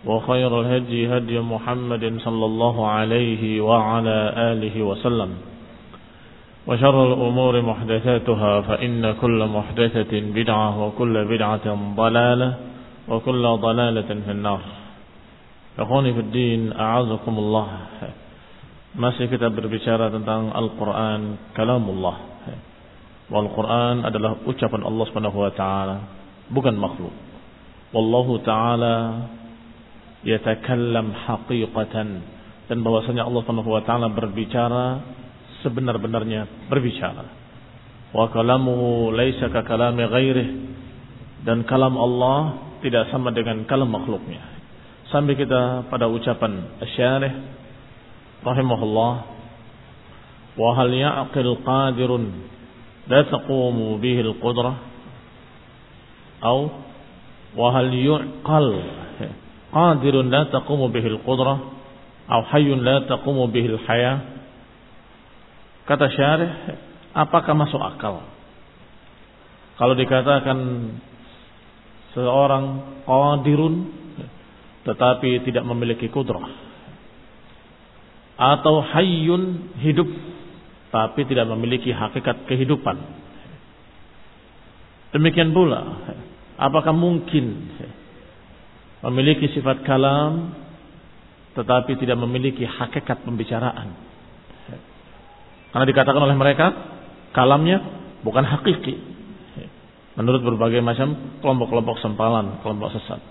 وخير الهدي هدي محمد صلى الله عليه وعلى آله وسلم. وشر الأمور محدثاتها فإن كل محدثة بدعة وكل بدعة ضلالة وكل ضلالة في النار. أخواني في الدين أعزكم الله. Masih kita berbicara tentang Al-Quran Kalamullah. Wal-Quran adalah ucapan Allah subhanahu wa ta'ala Bukan makhluk. Wallahu ta'ala Yatakallam haqiqatan. Dan bahwasanya Allah subhanahu wa ta'ala berbicara Sebenar-benarnya berbicara. Wa kalamuhu Laisa ka kalami ghairih. Dan kalam Allah Tidak sama dengan kalam makhluknya. Sampai kita pada ucapan Asyarih rahimahullah wa hal ya'qil qadirun la taqumu bihi al-qudrah atau wa hal yu'qal qadirun la taqumu bihi al-qudrah atau hayyun la taqumu bihi al-hayah kata syarih apakah masuk akal? Kalau dikatakan seorang qadirun tetapi tidak memiliki kudrah atau hayyun hidup tapi tidak memiliki hakikat kehidupan. Demikian pula, apakah mungkin memiliki sifat kalam tetapi tidak memiliki hakikat pembicaraan? Karena dikatakan oleh mereka kalamnya bukan hakiki. Menurut berbagai macam kelompok-kelompok sempalan, kelompok sesat.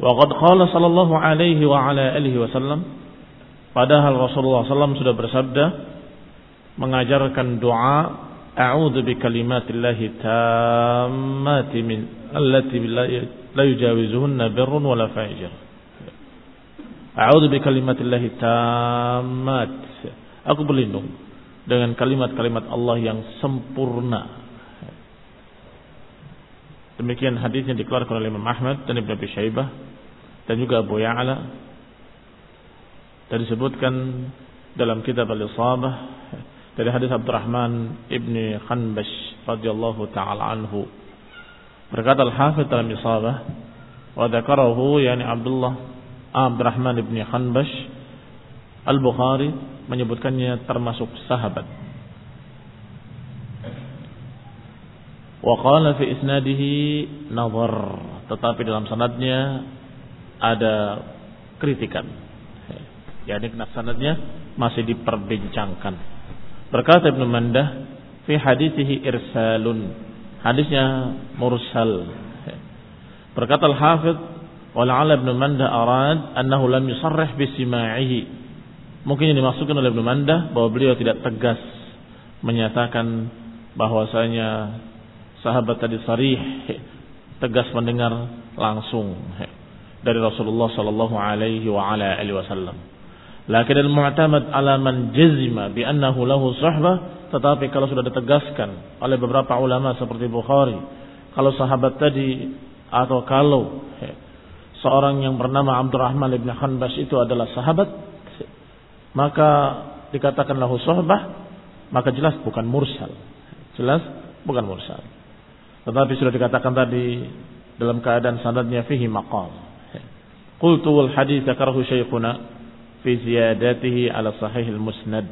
Wa qad qala sallallahu alaihi wa ala alihi wasallam Padahal Rasulullah SAW sudah bersabda mengajarkan doa A'udzu bi kalimatillahi tammati min allati la yujawizuhunna birrun wala fajir. A'udzu bi tammat. Aku berlindung dengan kalimat-kalimat Allah yang sempurna. Demikian hadisnya dikeluarkan oleh Imam Ahmad dan Ibnu Abi Syaibah dan juga Abu Ya'la dan disebutkan dalam kitab Al-Isabah dari hadis Abdurrahman ibni Khanbash radhiyallahu taala anhu berkata Al-Hafidz dalam Isabah wa dzakarahu yani Abdullah Abdurrahman ibni Khanbash Al-Bukhari menyebutkannya termasuk sahabat wa qala fi isnadihi nazar tetapi dalam sanadnya ada kritikan yakni sanadnya masih diperbincangkan. Berkata Ibnu Mandah fi hadithihi irsalun. Hadisnya mursal. Berkata Al-Hafidh wala'ala Ibnu Mandah arad annahu lam yusarrih bisima'ihi. Mungkin yang dimaksudkan oleh Ibnu Mandah bahwa beliau tidak tegas menyatakan bahwasanya sahabat tadi sarih tegas mendengar langsung. dari Rasulullah sallallahu alaihi wa ala alihi wasallam. Lakin al-mu'tamad ala man jazima bi annahu lahu suhbah, tetapi kalau sudah ditegaskan oleh beberapa ulama seperti Bukhari, kalau sahabat tadi atau kalau seorang yang bernama Abdurrahman bin Hanbas itu adalah sahabat, maka dikatakanlah sohbah, maka jelas bukan mursal. Jelas bukan mursal. Tetapi sudah dikatakan tadi dalam keadaan sanadnya fihi maqam. Qultu wal hadits syaikhuna fi ziyadatihi ala sahih al-musnad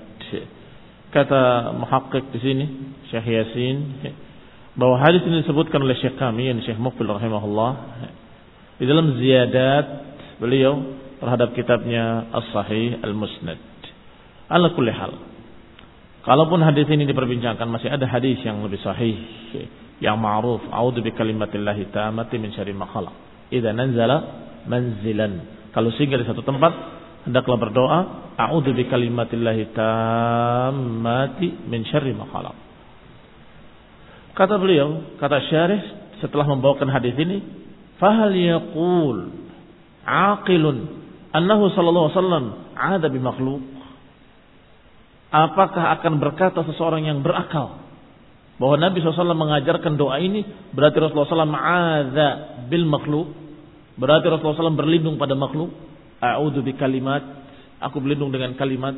kata muhakkik di sini Syekh Yasin bahwa hadis ini disebutkan oleh Syekh kami yang Syekh Mukbil rahimahullah di dalam ziyadat beliau terhadap kitabnya As-Sahih Al-Musnad. Ala kulli hal. Kalaupun hadis ini diperbincangkan masih ada hadis yang lebih sahih yang ma'ruf a'udzu bi kalimatillahi tammati min syarri ma khalaq. Idza nanzala manzilan. Kalau singgah di satu tempat, hendaklah berdoa, a'udzu bi kalimatillahi tammati min syarri ma khalaq. Kata beliau, kata syarih setelah membawakan hadis ini, fahal yaqul aqilun annahu sallallahu alaihi wasallam ada bi makhluk? Apakah akan berkata seseorang yang berakal bahwa Nabi SAW mengajarkan doa ini berarti Rasulullah SAW ada bil makhluk Berarti Rasulullah SAW berlindung pada makhluk. A'udhu bi kalimat. Aku berlindung dengan kalimat.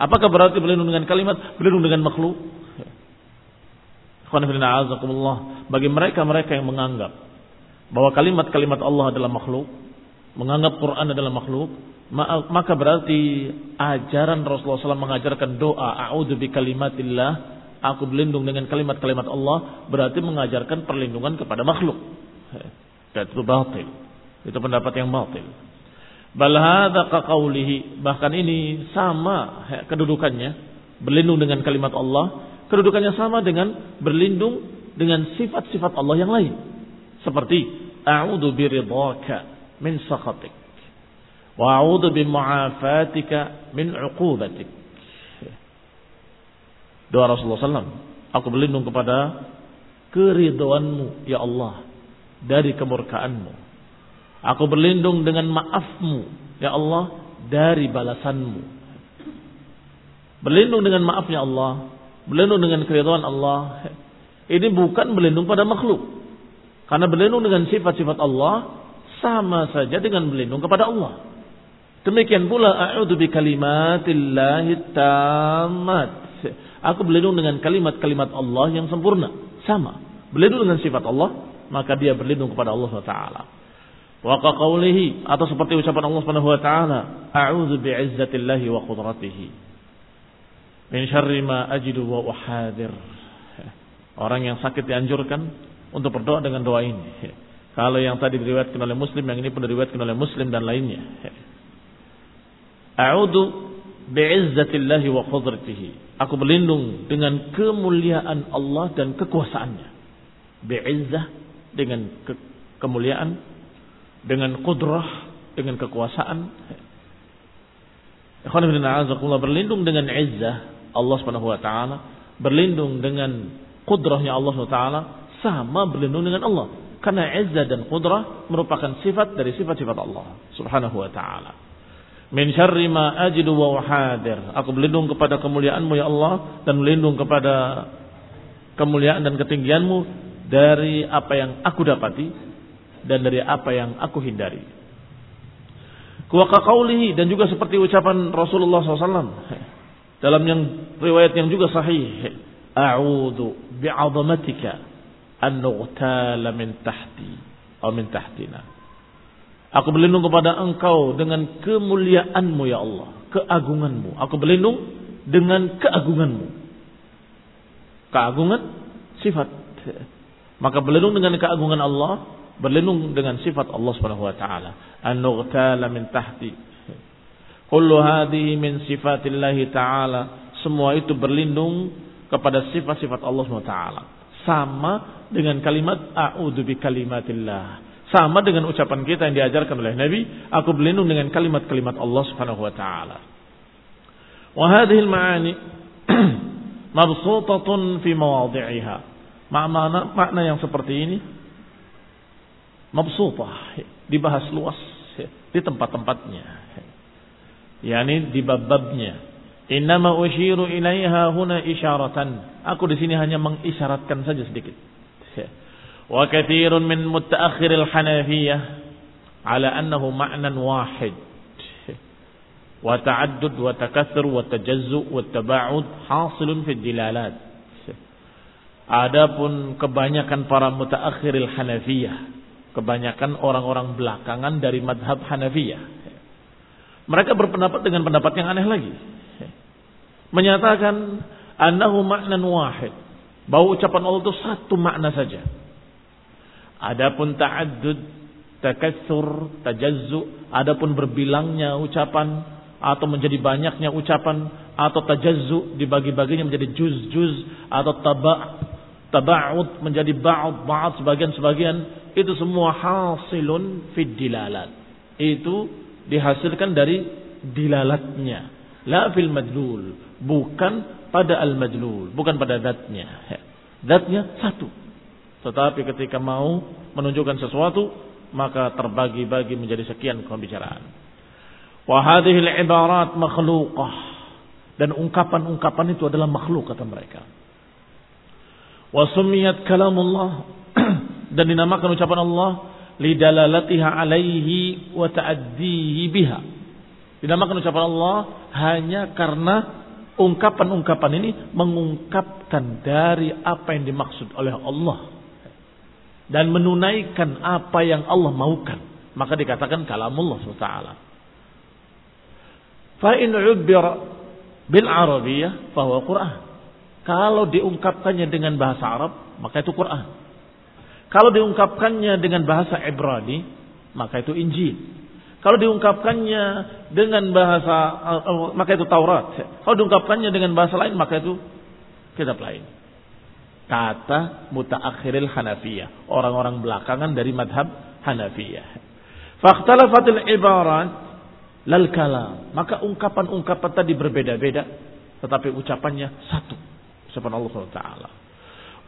Apakah berarti berlindung dengan kalimat? Berlindung dengan makhluk. Bagi mereka-mereka yang menganggap bahwa kalimat-kalimat Allah adalah makhluk, menganggap Quran adalah makhluk, maka berarti ajaran Rasulullah SAW mengajarkan doa a'udhu bi kalimatillah, aku berlindung dengan kalimat-kalimat Allah, berarti mengajarkan perlindungan kepada makhluk. Dan itu batil. Itu pendapat yang batil. Bahkan ini sama kedudukannya berlindung dengan kalimat Allah, kedudukannya sama dengan berlindung dengan sifat-sifat Allah yang lain. Seperti a'udzu biridhaka min sakhatik wa a'udzu bimu'afatika min 'uqubatik. Doa Rasulullah SAW. Aku berlindung kepada keridhoanmu ya Allah dari kemurkaanmu. Aku berlindung dengan maafmu, ya Allah, dari balasanmu. Berlindung dengan maafnya Allah, berlindung dengan keridhaan Allah. Ini bukan berlindung pada makhluk. Karena berlindung dengan sifat-sifat Allah sama saja dengan berlindung kepada Allah. Demikian pula a'udzu bi kalimatillahi tammat. Aku berlindung dengan kalimat-kalimat Allah yang sempurna. Sama. Berlindung dengan sifat Allah maka dia berlindung kepada Allah Taala. Wa qawlihi atau seperti ucapan Allah Subhanahu wa taala, a'udzu bi'izzatillahi wa qudratihi min syarri ma ajidu wa uhadir. Orang yang sakit dianjurkan untuk berdoa dengan doa ini. Kalau yang tadi diriwayatkan oleh Muslim, yang ini pun diriwayatkan oleh Muslim dan lainnya. A'udzu bi'izzatillahi wa qudratihi. Aku berlindung dengan kemuliaan Allah dan kekuasaannya. Bi'izzah dengan ke kemuliaan, dengan kudrah, dengan kekuasaan. berlindung dengan izzah Allah Subhanahu wa taala, berlindung dengan kudrahnya Allah Subhanahu wa taala sama berlindung dengan Allah. Karena izzah dan kudrah merupakan sifat dari sifat-sifat Allah Subhanahu wa taala. Min syarri ma ajidu wa uhadir. Aku berlindung kepada kemuliaanmu ya Allah dan berlindung kepada kemuliaan dan ketinggianmu dari apa yang aku dapati dan dari apa yang aku hindari. Kuwaka dan juga seperti ucapan Rasulullah SAW dalam yang riwayat yang juga sahih. A'udhu bi'azamatika an nughtala min tahti atau min tahtina. Aku berlindung kepada engkau dengan kemuliaanmu ya Allah. Keagunganmu. Aku berlindung dengan keagunganmu. Keagungan sifat maka berlindung dengan keagungan Allah, berlindung dengan sifat Allah Subhanahu wa taala. An-nughtala min tahti. Kullu hadhihi min sifatillah taala. Semua itu berlindung kepada sifat-sifat Allah Subhanahu wa taala. Sama dengan kalimat a'udzu bi kalimatillah. Sama dengan ucapan kita yang diajarkan oleh Nabi, aku berlindung dengan kalimat-kalimat Allah Subhanahu wa taala. Wa hadhihi al-ma'ani mabsutatun fi mawadhi'iha Makna, makna yang seperti ini mabsutah, dibahas luas di tempat-tempatnya. Yani di bab-babnya. Innama usyiru ilaiha huna isyaratan. Aku di sini hanya mengisyaratkan saja sedikit. Wa kathirun min mutaakhiril Hanafiyah ala annahu ma'nan wahid. Wa ta'addud wa takathur wa tajazzu wa taba'ud hasilun fi dilalat. Adapun kebanyakan para mutaakhiril Hanafiyah, kebanyakan orang-orang belakangan dari madhab Hanafiyah. Mereka berpendapat dengan pendapat yang aneh lagi menyatakan annahu ma'nan wahid. Bahwa ucapan Allah itu satu makna saja. Adapun ta'addud, takatsur, tajazzu, adapun berbilangnya ucapan atau menjadi banyaknya ucapan atau tajazzu dibagi-baginya menjadi juz-juz atau taba' taba'ud menjadi ba'ud ba'ud sebagian-sebagian itu semua hasilun fid dilalat. Itu dihasilkan dari dilalatnya, la fil madlul bukan pada al-majlul, bukan pada zatnya. Zatnya satu. Tetapi ketika mau menunjukkan sesuatu, maka terbagi-bagi menjadi sekian pembicaraan. Wa hadhil ibarat makhluqah. Dan ungkapan-ungkapan itu adalah makhluk kata mereka. Wa sumiyat kalamullah dan dinamakan ucapan Allah lidalalatiha alaihi wa ta'addihi biha. Dinamakan ucapan Allah hanya karena ungkapan-ungkapan ini mengungkapkan dari apa yang dimaksud oleh Allah dan menunaikan apa yang Allah maukan. Maka dikatakan kalamullah SWT fa in bil arabiyah bahwa Quran. Kalau diungkapkannya dengan bahasa Arab maka itu Quran kalau diungkapkannya dengan bahasa Ibrani maka itu Injil kalau diungkapkannya dengan bahasa uh, maka itu Taurat. Kalau diungkapkannya dengan bahasa lain maka itu kitab lain. Kata mutaakhiril Hanafiyah, orang-orang belakangan dari madhab Hanafiyah. Fakhtalafatil ibarat lal kalam. Maka ungkapan-ungkapan tadi berbeda-beda tetapi ucapannya satu. Ucapan Allah SWT.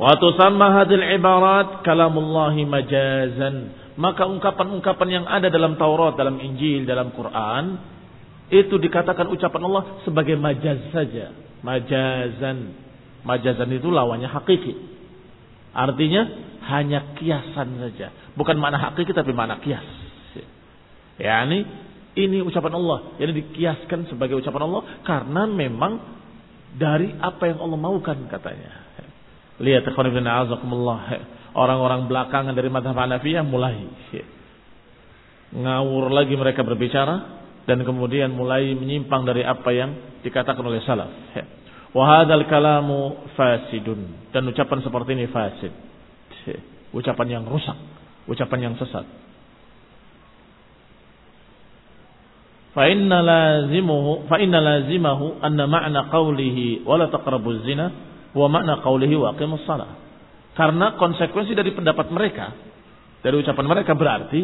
Wa tusamma hadil ibarat kalamullahi majazan maka ungkapan-ungkapan yang ada dalam Taurat, dalam Injil, dalam Quran itu dikatakan ucapan Allah sebagai majaz saja, majazan. Majazan itu lawannya hakiki. Artinya hanya kiasan saja, bukan makna hakiki tapi makna kias. Ya, ini ucapan Allah, jadi dikiaskan sebagai ucapan Allah karena memang dari apa yang Allah maukan katanya. Lihat Orang-orang belakangan dari madhab Hanafiyah mulai ngawur lagi mereka berbicara dan kemudian mulai menyimpang dari apa yang dikatakan oleh salaf. Wahadal kalamu fasidun dan ucapan seperti ini fasid. Ucapan yang rusak, ucapan yang sesat. Fa inna lazimuhu fa inna lazimahu anna ma'na qawlihi wa la taqrabuz zina wa ma'na qawlihi wa aqimus salah. Karena konsekuensi dari pendapat mereka, dari ucapan mereka berarti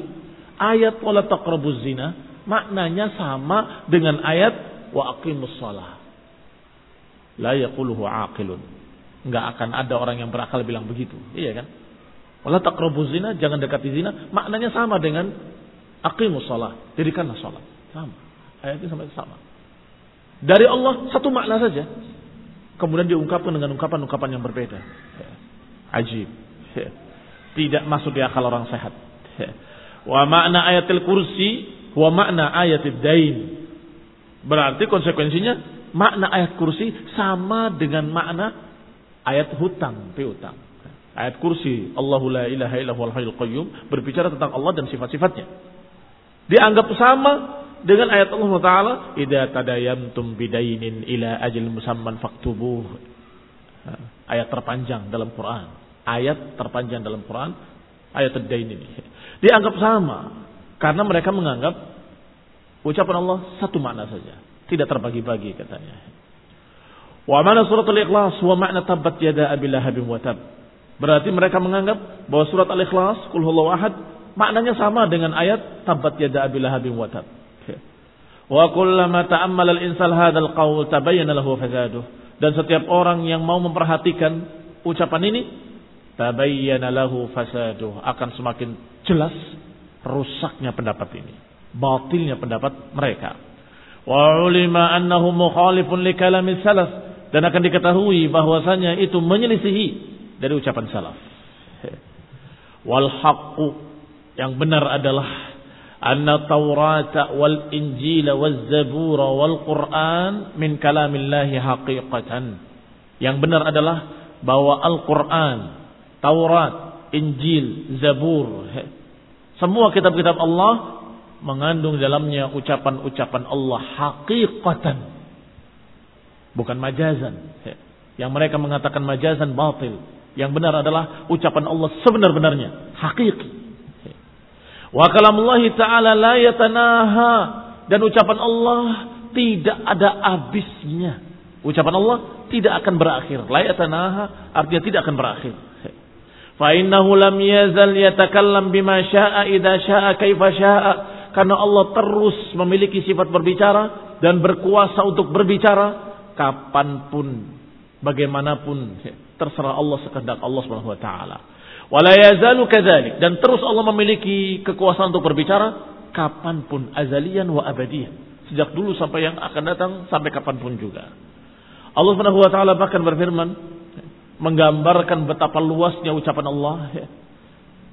ayat wala taqrabuz zina maknanya sama dengan ayat wa aqimus shalah. La yaquluhu aqilun. Enggak akan ada orang yang berakal bilang begitu. Iya kan? Wala taqrabuz zina, jangan dekati zina, maknanya sama dengan aqimus shalah. Dirikanlah salat. Sama. Ayatnya sama sama. Dari Allah satu makna saja. Kemudian diungkapkan dengan ungkapan-ungkapan yang berbeda. Ajib. Tidak masuk di akal orang sehat. Wa makna ayatil kursi wa makna ayatid dain. Berarti konsekuensinya makna ayat kursi sama dengan makna ayat hutang, piutang. Ayat kursi Allahu la ilaha illa huwal hayyul qayyum berbicara tentang Allah dan sifat-sifatnya. Dianggap sama dengan ayat Allah Taala, "Idza tadayantum bidainin ila ajal musamman faktubuh." Ayat terpanjang dalam Quran ayat terpanjang dalam Quran, ayat Ad-Dain ini. Dianggap sama karena mereka menganggap ucapan Allah satu makna saja, tidak terbagi-bagi katanya. Wa mana surat al-ikhlas wa makna tabbat yada abi lahabin wa tab. Berarti mereka menganggap bahwa surat al-ikhlas kul ahad maknanya sama dengan ayat tabbat yada abi lahabin. Wa kullama ta'ammala al-insan hadzal qaul tabayyana lahu fasaduh. Dan setiap orang yang mau memperhatikan ucapan ini tabayyana lahu fasaduh akan semakin jelas rusaknya pendapat ini. Batilnya pendapat mereka. Wa ulima annahu mukhalifun li kalamil salaf. Dan akan diketahui bahwasanya itu menyelisihi dari ucapan salaf. Wal haqqu yang benar adalah wal Injil wal Zabur wal Quran min kalamillahi haqiqatan yang benar adalah bahwa Al-Quran Taurat, Injil, Zabur, semua kitab-kitab Allah mengandung dalamnya ucapan-ucapan Allah hakikatan. Bukan majazan. Yang mereka mengatakan majazan batil. Yang benar adalah ucapan Allah sebenar-benarnya. Hakiki. Wa kalamullah ta'ala la yatanaha. Dan ucapan Allah tidak ada habisnya. Ucapan Allah tidak akan berakhir. La yatanaha artinya tidak akan berakhir. Fa'innahu lam yazal yatakallam bima sya'a idha sya'a kaifa sya'a. Karena Allah terus memiliki sifat berbicara dan berkuasa untuk berbicara kapan pun, bagaimanapun. Terserah Allah sekehendak Allah Subhanahu wa taala. Wala yazalu kadzalik dan terus Allah memiliki kekuasaan untuk berbicara kapan pun azalian wa abadiyan. Sejak dulu sampai yang akan datang sampai kapan pun juga. Allah Subhanahu wa taala bahkan berfirman menggambarkan betapa luasnya ucapan Allah.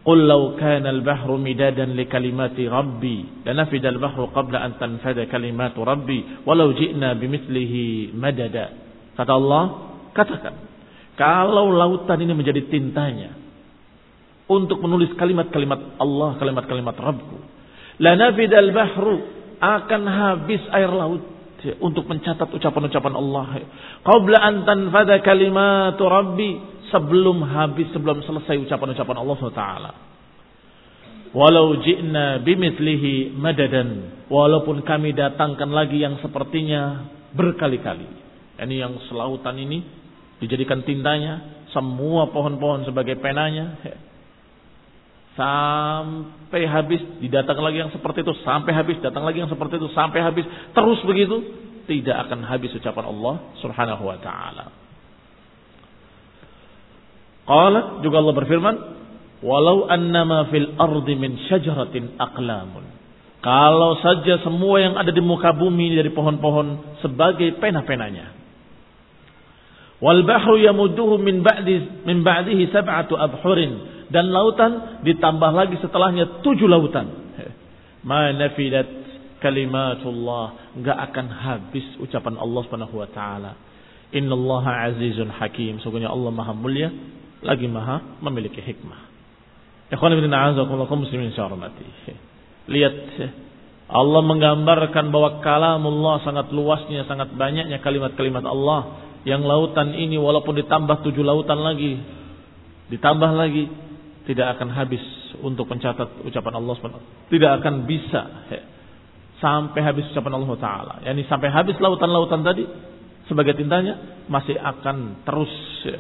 Qul law kana al-bahru midadan li kalimati rabbi lanafida al-bahru qabla an tanfada kalimatu rabbi walau ji'na bimithlihi madada. Kata Allah, katakan, kalau lautan ini menjadi tintanya untuk menulis kalimat-kalimat Allah, kalimat-kalimat Rabbku, lanafida al-bahru akan habis air laut untuk mencatat ucapan-ucapan Allah. Qabla an tanfada kalimatu rabbi sebelum habis sebelum selesai ucapan-ucapan Allah SWT. Walau ji'na bimithlihi madadan. Walaupun kami datangkan lagi yang sepertinya berkali-kali. Ini yang selautan ini dijadikan tintanya. Semua pohon-pohon sebagai penanya. Sampai habis didatang lagi yang seperti itu. Sampai habis datang lagi yang seperti itu. Sampai habis. Terus begitu. Tidak akan habis ucapan Allah subhanahu wa ta'ala. Qala juga Allah berfirman. Walau annama fil ardi min syajaratin aqlamun. Kalau saja semua yang ada di muka bumi dari pohon-pohon sebagai pena-penanya. Wal bahru yamudduhu min ba'di min ba'dihi sab'atu abhurin dan lautan ditambah lagi setelahnya tujuh lautan. Ma nafidat kalimatullah nggak akan habis ucapan Allah Subhanahu wa taala. Innallaha azizun hakim. Sungguhnya Allah Maha mulia lagi Maha memiliki hikmah. Ikhwan ibn a'azakumullah muslimin syarmati. Lihat Allah menggambarkan bahwa kalamullah sangat luasnya, sangat banyaknya kalimat-kalimat Allah yang lautan ini walaupun ditambah tujuh lautan lagi, ditambah lagi tidak akan habis untuk mencatat ucapan Allah SWT. Tidak akan bisa he, sampai habis ucapan Allah Taala. Yani sampai habis lautan-lautan tadi sebagai tintanya masih akan terus he,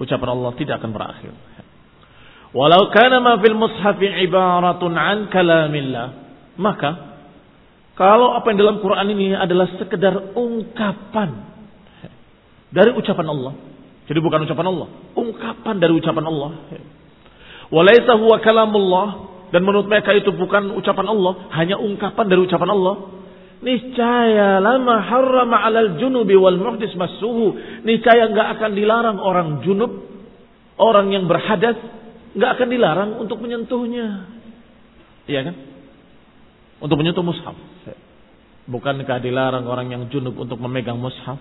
ucapan Allah tidak akan berakhir. Walau kana ma fil mushafi ibaratun an kalamillah, maka kalau apa yang dalam Quran ini adalah sekedar ungkapan dari ucapan Allah. Jadi bukan ucapan Allah, ungkapan dari ucapan Allah. Walaisa huwa kalamullah dan menurut mereka itu bukan ucapan Allah, hanya ungkapan dari ucapan Allah. Niscaya lama harrama alal junubi wal muhdis masuhu. Niscaya nggak akan dilarang orang junub, orang yang berhadas, nggak akan dilarang untuk menyentuhnya. Iya kan? Untuk menyentuh mushaf. Bukankah dilarang orang yang junub untuk memegang mushaf?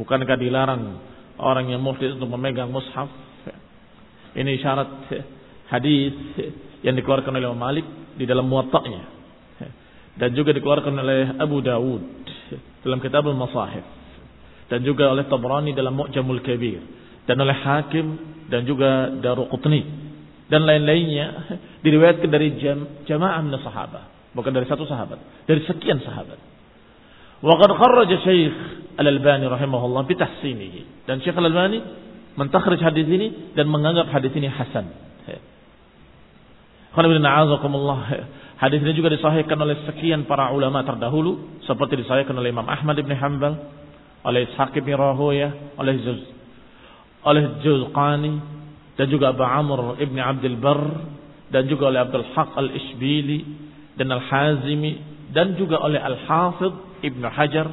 Bukankah dilarang orang yang muhdis untuk memegang mushaf? Ini syarat hadis yang dikeluarkan oleh Imam Malik di dalam muwatta'nya dan juga dikeluarkan oleh Abu Dawud dalam kitab al-Masahif. Dan juga oleh Tabrani dalam Mu'jamul Kabir. Dan oleh Hakim dan juga Daruqutni. Dan lain-lainnya diriwayatkan dari jam, jamaah min sahabat bukan dari satu sahabat. Dari sekian sahabat. Wa qad kharraja Syekh Al-Albani rahimahullah bi tahsinihi. Dan Syekh Al-Albani mentakhrij hadis ini dan menganggap hadis ini hasan Hadis ini juga disahihkan oleh sekian para ulama terdahulu seperti disahihkan oleh Imam Ahmad bin Hanbal, oleh Ishaq bin Rahoya, oleh Juz, oleh Juzqani dan juga Abu Amr Ibn Abdul Bar dan juga oleh Abdul Haq Al-Ishbili dan Al-Hazimi dan juga oleh Al-Hafidh Ibn Hajar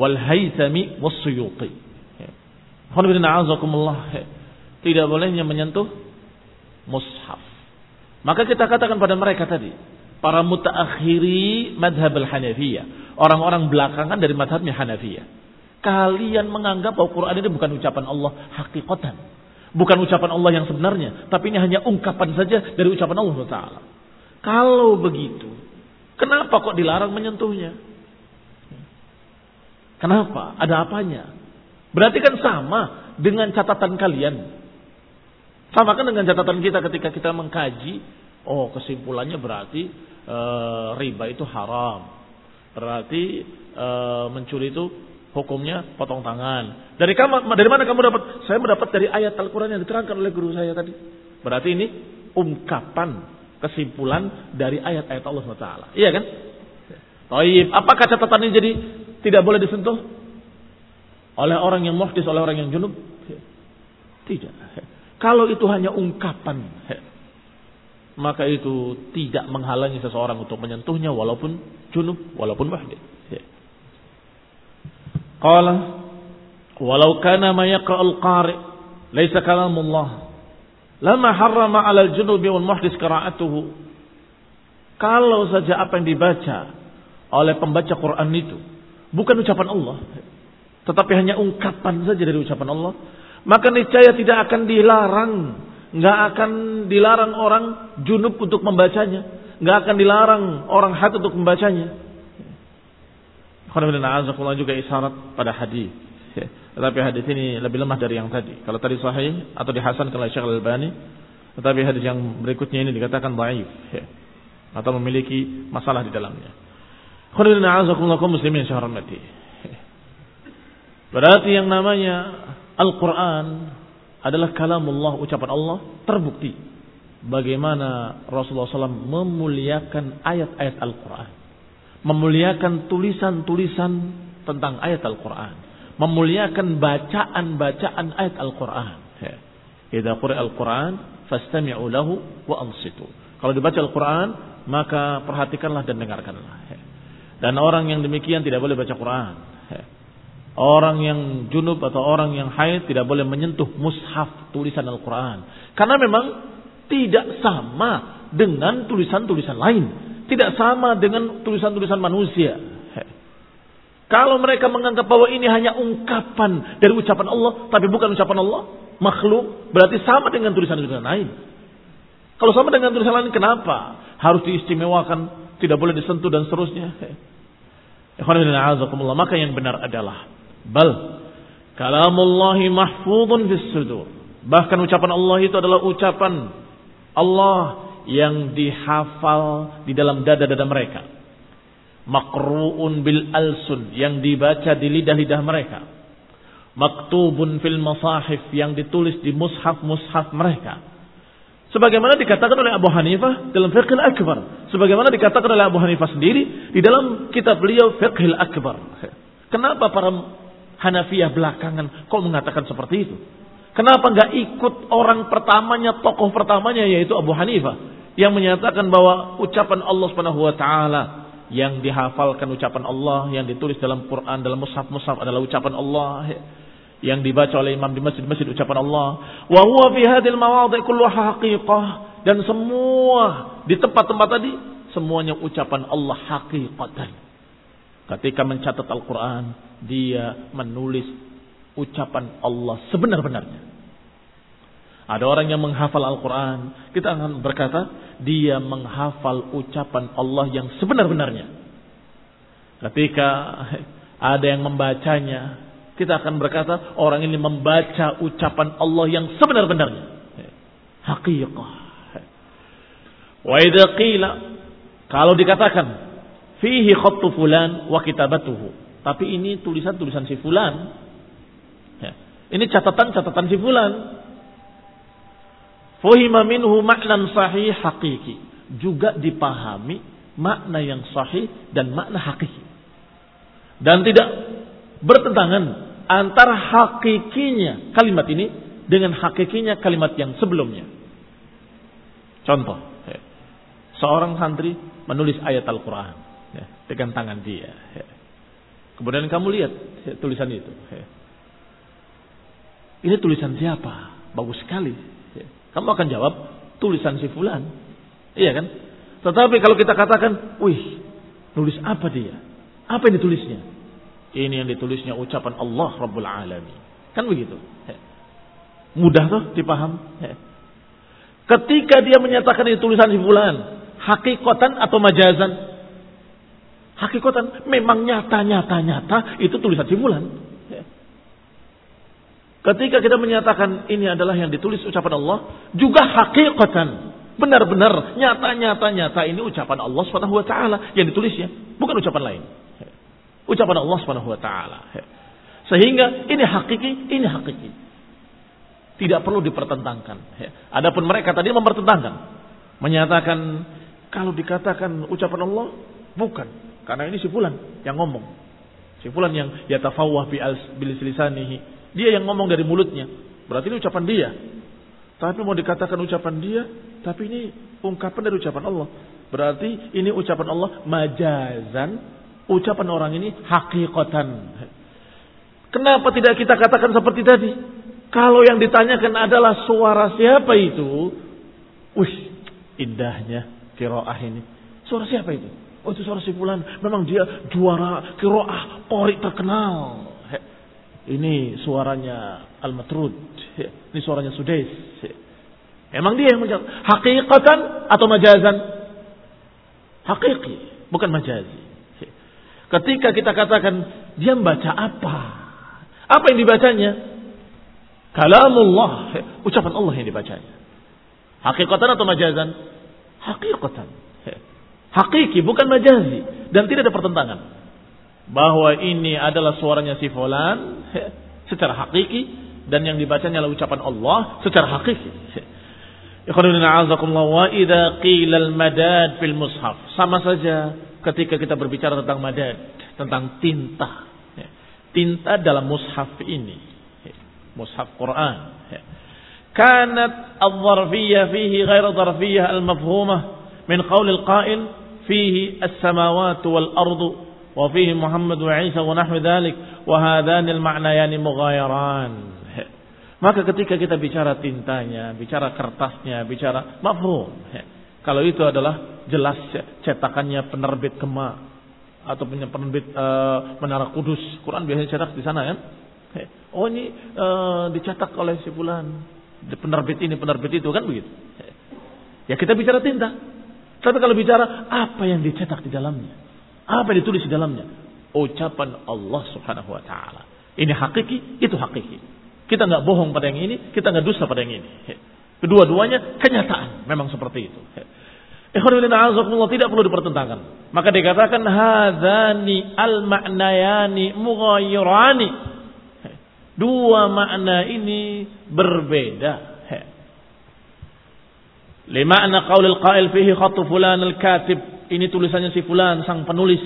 wal Haythami was Suyuti. Tidak bolehnya menyentuh mushaf. Maka kita katakan pada mereka tadi, para mutaakhiri madhab al-Hanafiyah, orang-orang belakangan dari madhabnya Hanafiyah. Kalian menganggap bahwa Quran ini bukan ucapan Allah hakikatan. Bukan ucapan Allah yang sebenarnya. Tapi ini hanya ungkapan saja dari ucapan Allah Taala. Kalau begitu, kenapa kok dilarang menyentuhnya? Kenapa? Ada apanya? Berarti kan sama dengan catatan kalian. Sama kan dengan catatan kita ketika kita mengkaji. Oh kesimpulannya berarti e, riba itu haram. Berarti e, mencuri itu hukumnya potong tangan. Dari kamu, dari mana kamu dapat? Saya mendapat dari ayat Al-Quran yang diterangkan oleh guru saya tadi. Berarti ini ungkapan kesimpulan dari ayat-ayat Allah SWT. Iya kan? Taib. Apakah catatan ini jadi tidak boleh disentuh oleh orang yang muhdis, oleh orang yang junub? Tidak. Kalau itu hanya ungkapan, maka itu tidak menghalangi seseorang untuk menyentuhnya walaupun junub, walaupun muhdis. Qala walau kana ma yaqra'ul qari laisa kalamullah lama harrama 'ala al-junubi wal muhdis qira'atuhu. Kalau saja apa yang dibaca oleh pembaca Quran itu bukan ucapan Allah, tetapi hanya ungkapan saja dari ucapan Allah, maka niscaya tidak akan dilarang, nggak akan dilarang orang junub untuk membacanya, nggak akan dilarang orang haid untuk membacanya. Alhamdulillah juga isyarat pada hadis. Ya. Tetapi hadis ini lebih lemah dari yang tadi. Kalau tadi sahih atau dihasankan oleh Syekh Al-Albani, tetapi hadis yang berikutnya ini dikatakan dhaif ya. atau memiliki masalah di dalamnya. Alhamdulillah muslimin syahramati. Ya. Berarti yang namanya Al-Quran adalah kalamullah, ucapan Allah terbukti. Bagaimana Rasulullah SAW memuliakan ayat-ayat Al-Quran memuliakan tulisan-tulisan tentang ayat Al-Quran, memuliakan bacaan-bacaan ayat Al-Quran. Idza quri Al-Quran fastami'u lahu wa ansitu. Kalau dibaca Al-Quran, maka perhatikanlah dan dengarkanlah. Dan orang yang demikian tidak boleh baca Quran. Orang yang junub atau orang yang haid tidak boleh menyentuh mushaf tulisan Al-Quran. Karena memang tidak sama dengan tulisan-tulisan lain. Tidak sama dengan tulisan-tulisan manusia. Kalau mereka menganggap bahwa ini hanya ungkapan dari ucapan Allah, tapi bukan ucapan Allah, makhluk, berarti sama dengan tulisan-tulisan lain. Kalau sama dengan tulisan lain, kenapa harus diistimewakan, tidak boleh disentuh dan seterusnya? Maka yang benar adalah bal kalamullahi mahfudun fis sudur. Bahkan ucapan Allah itu adalah ucapan Allah yang dihafal di dalam dada-dada mereka. Makru'un bil alsun yang dibaca di lidah-lidah mereka. Maktubun fil masahif yang ditulis di mushaf-mushaf mereka. Sebagaimana dikatakan oleh Abu Hanifah dalam Fiqh Akbar. Sebagaimana dikatakan oleh Abu Hanifah sendiri di dalam kitab beliau Fiqh Akbar. Kenapa para Hanafiyah belakangan kok mengatakan seperti itu? Kenapa nggak ikut orang pertamanya, tokoh pertamanya yaitu Abu Hanifah yang menyatakan bahwa ucapan Allah Subhanahu wa taala yang dihafalkan ucapan Allah yang ditulis dalam Quran dalam mushaf-mushaf adalah ucapan Allah yang dibaca oleh imam di masjid-masjid ucapan Allah. Wa huwa fi hadhil mawadhi kullu haqiqah. Dan semua di tempat-tempat tadi semuanya ucapan Allah hakikatan ketika mencatat Al-Qur'an dia menulis ucapan Allah sebenar-benarnya. Ada orang yang menghafal Al-Quran. Kita akan berkata, dia menghafal ucapan Allah yang sebenar-benarnya. Ketika ada yang membacanya, kita akan berkata, orang ini membaca ucapan Allah yang sebenar-benarnya. Haqiqah. Wa idha qila, kalau dikatakan, fihi khattu fulan wa kitabatuhu. Tapi ini tulisan-tulisan si fulan, ini catatan-catatan si fulan. Fuhima minhu maknan sahih hakiki. Juga dipahami makna yang sahih dan makna hakiki. Dan tidak bertentangan antara hakikinya kalimat ini dengan hakikinya kalimat yang sebelumnya. Contoh, seorang santri menulis ayat Al-Quran dengan tangan dia. Kemudian kamu lihat tulisan itu. Ini tulisan siapa? Bagus sekali. Kamu akan jawab, tulisan si fulan. Iya kan? Tetapi kalau kita katakan, wih, nulis apa dia? Apa yang ditulisnya? Ini yang ditulisnya ucapan Allah Rabbul Alamin. Kan begitu. Mudah tuh dipaham. Ketika dia menyatakan ini tulisan si fulan, hakikatan atau majazan? Hakikatan memang nyata-nyata-nyata itu tulisan si fulan. Ketika kita menyatakan ini adalah yang ditulis ucapan Allah, juga hakikatan benar-benar nyata-nyata-nyata ini ucapan Allah Subhanahu wa taala yang ditulisnya, bukan ucapan lain. Ucapan Allah Subhanahu wa taala. Sehingga ini hakiki, ini hakiki. Tidak perlu dipertentangkan. Adapun mereka tadi mempertentangkan, menyatakan kalau dikatakan ucapan Allah bukan, karena ini si fulan yang ngomong. Si fulan yang yatafawwah bi lisanihi dia yang ngomong dari mulutnya. Berarti ini ucapan dia. Tapi mau dikatakan ucapan dia, tapi ini ungkapan dari ucapan Allah. Berarti ini ucapan Allah majazan, ucapan orang ini hakikatan. Kenapa tidak kita katakan seperti tadi? Kalau yang ditanyakan adalah suara siapa itu? Wih, indahnya kiroah ini. Suara siapa itu? Oh itu suara si Memang dia juara kiroah, pori terkenal. Ini suaranya Al-Matrud. Ini suaranya Sudais. Emang dia yang menjawab. Hakikatan atau majazan? Hakiki, bukan majazi. Ketika kita katakan dia membaca apa? Apa yang dibacanya? Kalamullah, ucapan Allah yang dibacanya. Hakikatan atau majazan? Hakikatan. Hakiki bukan majazi dan tidak ada pertentangan bahwa ini adalah suaranya si fulan secara hakiki dan yang dibacanya adalah ucapan Allah secara hakiki. wa idza qila al-madad fil mushaf. Sama saja ketika kita berbicara tentang madad, tentang tinta. Tinta dalam mushaf ini. Mushaf Quran. Kanat al-dharfiyah fihi ghair dharfiyah al-mafhumah min qawl al-qa'il فيه السماوات والأرض وفيه محمد وعيسى ونحو ذلك وهذان Isa wa. Maka ketika kita bicara tintanya, bicara kertasnya, bicara mafhum. Kalau itu adalah jelas cetakannya penerbit kema atau punya penerbit e, Menara Kudus. Quran biasanya cetak di sana kan? Oh ini e, dicetak oleh si bulan, Penerbit ini, penerbit itu kan begitu. Ya kita bicara tinta. Tapi kalau bicara apa yang dicetak di dalamnya? Apa yang ditulis di dalamnya? Ucapan Allah subhanahu wa ta'ala. Ini hakiki, itu hakiki. Kita nggak bohong pada yang ini, kita nggak dusta pada yang ini. Kedua-duanya kenyataan, memang seperti itu. Ikhwanullah tidak perlu dipertentangkan. Maka dikatakan hadani al-ma'nayani mughayirani. Dua makna ini berbeda. Lima anna qaulil qail fihi khatu fulan al-katib ini tulisannya si fulan sang penulis.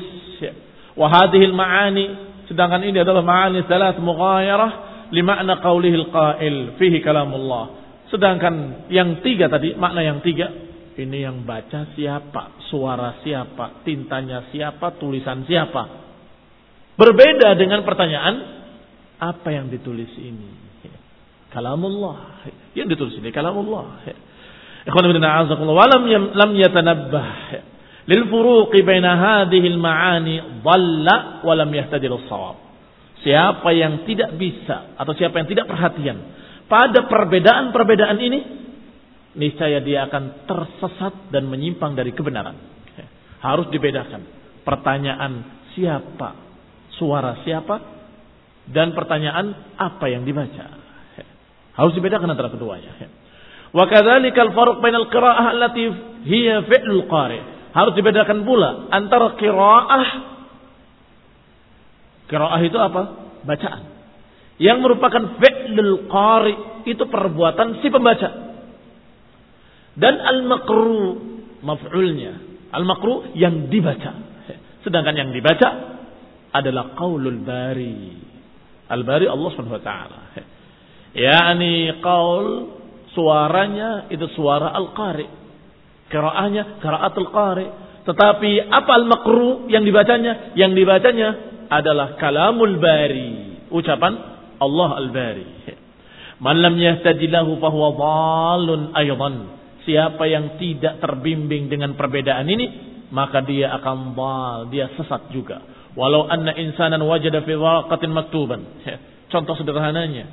Wahadihil ma'ani sedangkan ini adalah ma'ani salat mughayarah lima'na qaulihil qail fihi kalamullah. Sedangkan yang tiga tadi, makna yang tiga, ini yang baca siapa, suara siapa, tintanya siapa, tulisan siapa. Berbeda dengan pertanyaan, apa yang ditulis ini? Kalamullah. Yang ditulis ini kalamullah. Ikhwan bin a'azakullah. Walam lam yatanabbah lil furuqi baina hadhihi al-ma'ani dhalla wa lam shawab Siapa yang tidak bisa atau siapa yang tidak perhatian pada perbedaan-perbedaan ini, niscaya dia akan tersesat dan menyimpang dari kebenaran. Harus dibedakan pertanyaan siapa, suara siapa, dan pertanyaan apa yang dibaca. Harus dibedakan antara keduanya. Wa kadzalika al-farq bainal qira'ah allati hiya fi'lul qari' Harus dibedakan pula antara kiraah kiraah itu apa? Bacaan. Yang merupakan fi'lul qari itu perbuatan si pembaca. Dan al-makru maf'ulnya. Al-makru yang dibaca. Sedangkan yang dibaca adalah qaulul bari. Al-bari Allah Subhanahu wa taala. yakni qaul suaranya itu suara al-qari. Qiraahnya qiraatul qari. Tetapi apa al-makru yang dibacanya? Yang dibacanya adalah kalamul bari, ucapan Allah al-bari. Man lam yahtadilahu fahuwa dhalun aydan. Siapa yang tidak terbimbing dengan perbedaan ini, maka dia akan dal, dia sesat juga. Walau anna insanan wajada fi waqatin maktuban. Contoh sederhananya.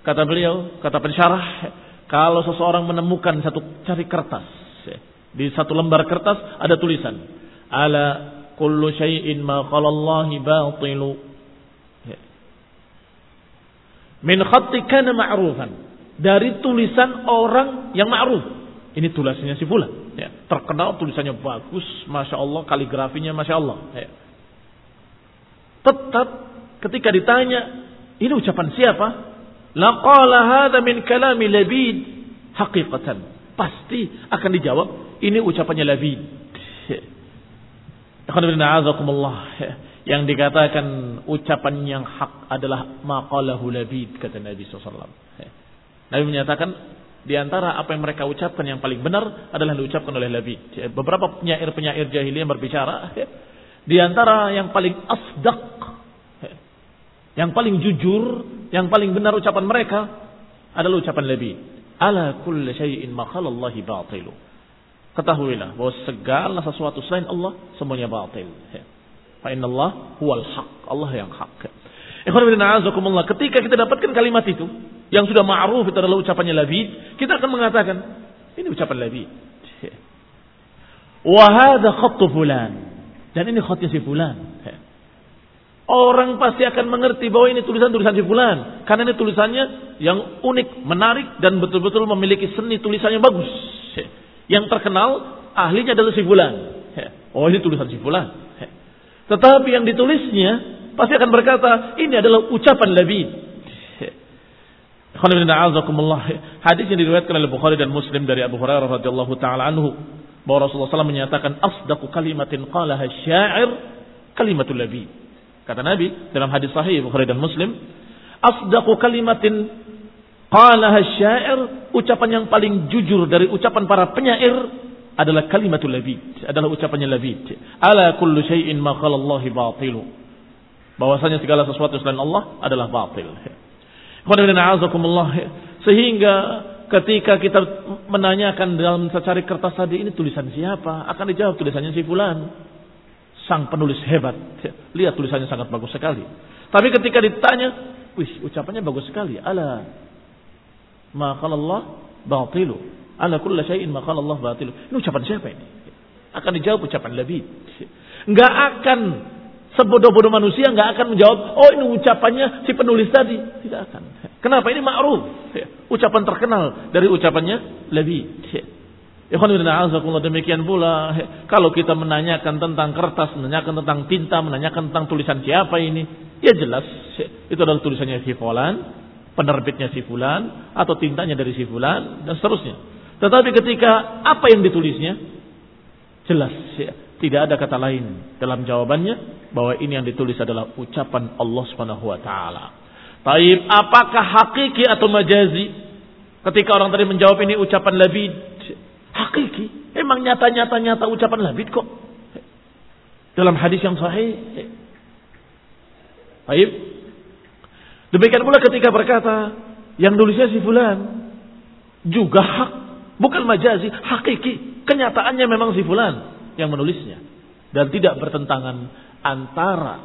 Kata beliau, kata pensyarah, kalau seseorang menemukan satu cari kertas, di satu lembar kertas ada tulisan, ala kullu syai'in ma khalallahi batilu. Min khatti kana ma'rufan. Dari tulisan orang yang ma'ruf. Ini tulisannya si fulan. Ya, terkenal tulisannya bagus, masya Allah, kaligrafinya masya Allah. Ya. Tetap ketika ditanya, ini ucapan siapa? Laqala hadha min kalami labid haqiqatan. Pasti akan dijawab, ini ucapannya labid. Yang dikatakan ucapan yang hak adalah maqalahu labid kata Nabi SAW. Nabi menyatakan di antara apa yang mereka ucapkan yang paling benar adalah diucapkan oleh labid. Beberapa penyair-penyair jahiliyah berbicara di antara yang paling asdaq yang paling jujur, yang paling benar ucapan mereka adalah ucapan Nabi. Ala kulli syai'in makhalallahi batilu. Ketahuilah bahwa segala sesuatu selain Allah semuanya batil. Fa inna Allah huwal haq. Allah yang hak. Ikhwan bin a'azakumullah, ketika kita dapatkan kalimat itu yang sudah ma'ruf itu adalah ucapannya Labid, kita akan mengatakan ini ucapan Labid. Wa hadha khattu fulan. Dan ini khatnya si fulan. Orang pasti akan mengerti bahwa ini tulisan-tulisan si fulan. Karena ini tulisannya yang unik, menarik, dan betul-betul memiliki seni tulisannya bagus. Yang terkenal, ahlinya adalah si fulan. Oh ini tulisan si fulan. Tetapi yang ditulisnya, pasti akan berkata, ini adalah ucapan Labid. Hadis yang diriwayatkan oleh Bukhari dan Muslim dari Abu Hurairah radhiyallahu taala anhu bahwa Rasulullah SAW menyatakan asdaqu kalimatin qalaha syair kalimatul labid. Kata Nabi dalam hadis sahih Bukhari dan Muslim, asdaqu kalimatin qalaha syair, ucapan yang paling jujur dari ucapan para penyair adalah kalimatul labid, adalah ucapannya labid. Ala kullu syai'in ma khalallahi batilu. Bahwasanya segala sesuatu selain Allah adalah batil. Sehingga ketika kita menanyakan dalam secari kertas tadi ini tulisan siapa, akan dijawab tulisannya si fulan sang penulis hebat. Lihat tulisannya sangat bagus sekali. Tapi ketika ditanya, wih ucapannya bagus sekali. Ala ma Allah batilu. Ala kulla syai'in ma Allah batilu. Ini ucapan siapa ini? Akan dijawab ucapan lebih. Enggak akan sebodoh-bodoh manusia enggak akan menjawab, oh ini ucapannya si penulis tadi. Tidak akan. Kenapa? Ini ma'ruf. Ucapan terkenal dari ucapannya lebih. Demikian pula kalau kita menanyakan tentang kertas, menanyakan tentang tinta, menanyakan tentang tulisan siapa ini, ya jelas itu adalah tulisannya si fulan, penerbitnya si fulan atau tintanya dari si fulan dan seterusnya. Tetapi ketika apa yang ditulisnya jelas tidak ada kata lain dalam jawabannya bahwa ini yang ditulis adalah ucapan Allah Subhanahu wa taala. Taib apakah hakiki atau majazi? Ketika orang tadi menjawab ini ucapan labid, Hakiki. Emang nyata-nyata nyata ucapan Labid kok. Dalam hadis yang sahih. Baik. Demikian pula ketika berkata, yang nulisnya si fulan juga hak, bukan majazi, hakiki. Kenyataannya memang si fulan yang menulisnya dan tidak bertentangan antara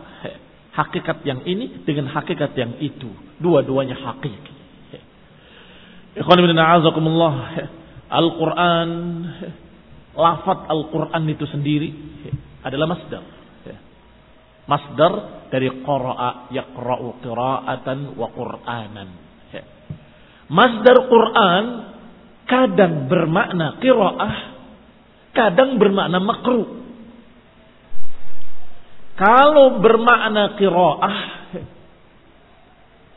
hakikat yang ini dengan hakikat yang itu. Dua-duanya hakiki. Ikhwan. Al-Quran, lafat Al-Quran itu sendiri adalah masdar. Masdar dari qara'a yaqra'u qira'atan wa qur'anan. Masdar Quran kadang bermakna qira'ah, kadang bermakna makruh. Kalau bermakna qira'ah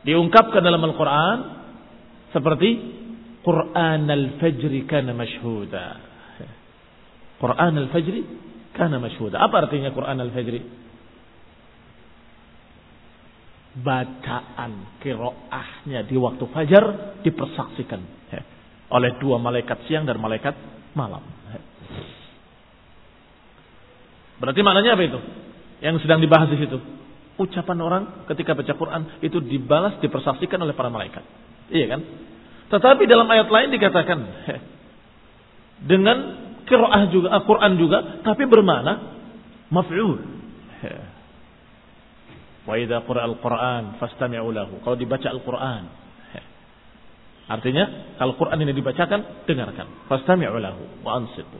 diungkapkan dalam Al-Quran seperti Quran al-Fajr kana mashhuda. Quran al-Fajr kana mashhuda. Apa artinya Quran al-Fajr? bacaan kiroahnya di waktu fajar dipersaksikan oleh dua malaikat siang dan malaikat malam. Berarti maknanya apa itu? Yang sedang dibahas di situ. Ucapan orang ketika baca Quran itu dibalas, dipersaksikan oleh para malaikat. Iya kan? Tetapi dalam ayat lain dikatakan dengan kiroah juga, Al-Quran juga, tapi bermana maf'ul. Wa idza qira al-Qur'an fastami'u lahu. Kalau dibaca Al-Qur'an. Artinya kalau Quran ini dibacakan, dengarkan. Fastami'u lahu wa ansitu.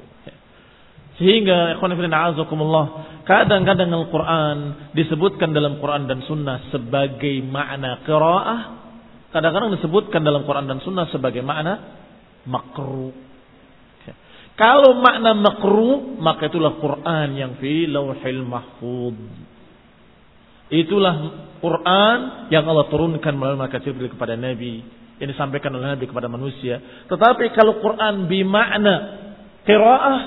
Sehingga kadang-kadang Al-Quran disebutkan dalam Quran dan Sunnah sebagai makna qiraah, kadang-kadang disebutkan dalam Quran dan Sunnah sebagai makna makruh. Kalau makna makruh, maka itulah Quran yang fi lauhil mahfud. Itulah Quran yang Allah turunkan melalui malaikat Jibril kepada Nabi, yang disampaikan oleh Nabi kepada manusia. Tetapi kalau Quran bimakna qiraah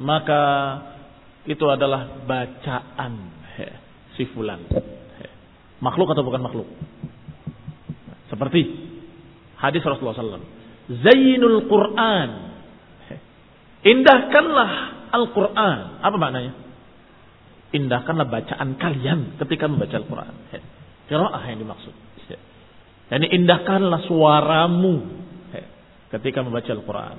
maka itu adalah bacaan si fulan. Makhluk atau bukan makhluk? Seperti hadis Rasulullah SAW. Zainul Quran. Indahkanlah Al-Quran. Apa maknanya? Indahkanlah bacaan kalian ketika membaca Al-Quran. Kiraah yang dimaksud. Yani indahkanlah suaramu ketika membaca Al-Quran.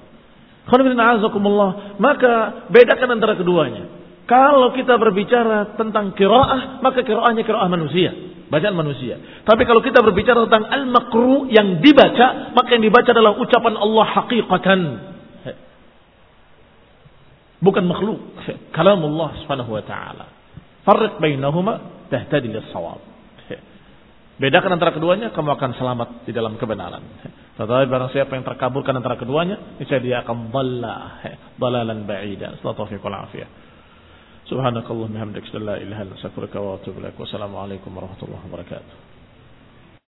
Maka bedakan antara keduanya. Kalau kita berbicara tentang kiraah, maka kiraahnya kiraah manusia. Bacaan manusia. Tapi kalau kita berbicara tentang al-makru yang dibaca, maka yang dibaca adalah ucapan Allah hakikatan. Bukan makhluk. Kalam Allah subhanahu wa ta'ala. Farriq bainahuma tahtadi lis-sawab. Bedakan antara keduanya, kamu akan selamat di dalam kebenaran. Tetapi barang siapa yang terkaburkan antara keduanya, niscaya dia akan balalan ba'ida. Sallallahu alaihi Subhanakallah bihamdika la ilaha illa. Wassalamualaikum warahmatullahi wabarakatuh.